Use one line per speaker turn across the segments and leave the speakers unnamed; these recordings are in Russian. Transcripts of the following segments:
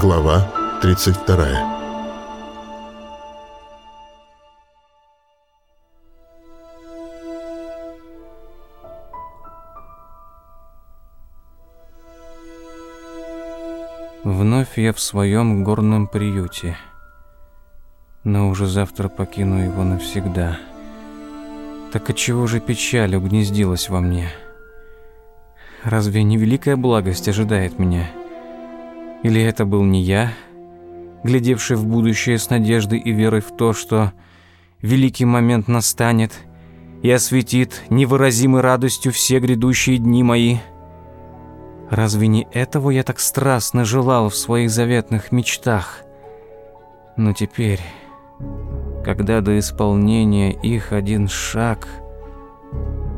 Глава 32
Вновь я в своем горном приюте, но уже завтра покину его навсегда. Так отчего же печаль угнездилась во мне? Разве не великая благость ожидает меня? Или это был не я, глядевший в будущее с надеждой и верой в то, что великий момент настанет и осветит невыразимой радостью все грядущие дни мои? Разве не этого я так страстно желал в своих заветных мечтах? Но теперь, когда до исполнения их один шаг,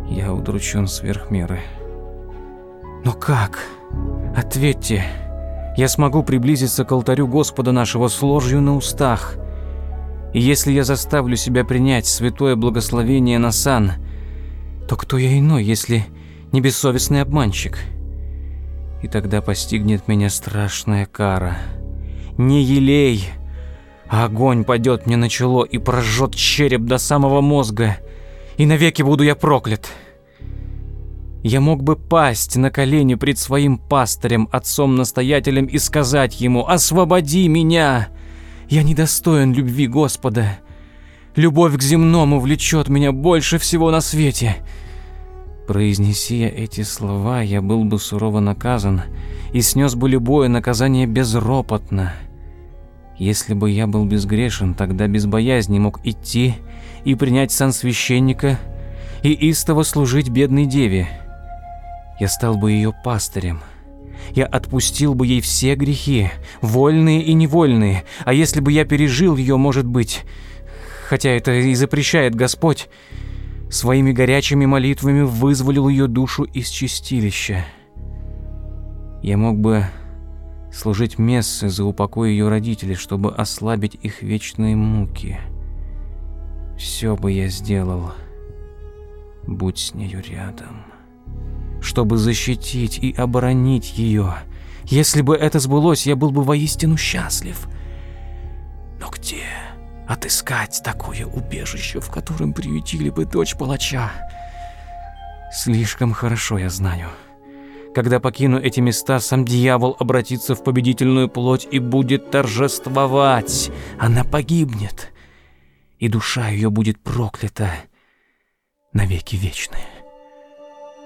я удручен сверх меры. Но как? Ответьте я смогу приблизиться к алтарю Господа нашего с ложью на устах. И если я заставлю себя принять святое благословение на сан, то кто я иной, если не бессовестный обманщик? И тогда постигнет меня страшная кара. Не елей, а огонь падет мне на чело и прожжет череп до самого мозга, и навеки буду я проклят». Я мог бы пасть на колени пред своим пастырем, отцом-настоятелем и сказать ему «Освободи меня! Я недостоин любви Господа. Любовь к земному влечет меня больше всего на свете». Произнеси я эти слова, я был бы сурово наказан и снес бы любое наказание безропотно. Если бы я был безгрешен, тогда без боязни мог идти и принять сан священника и истово служить бедной деве. Я стал бы ее пастырем. Я отпустил бы ей все грехи, вольные и невольные. А если бы я пережил ее, может быть, хотя это и запрещает Господь, своими горячими молитвами вызволил ее душу из чистилища. Я мог бы служить мессы за упокой ее родителей, чтобы ослабить их вечные муки. Все бы я сделал, будь с нею рядом чтобы защитить и оборонить ее. Если бы это сбылось, я был бы воистину счастлив. Но где отыскать такое убежище, в котором приютили бы дочь палача? Слишком хорошо я знаю. Когда покину эти места, сам дьявол обратится в победительную плоть и будет торжествовать. Она погибнет, и душа ее будет проклята навеки вечные.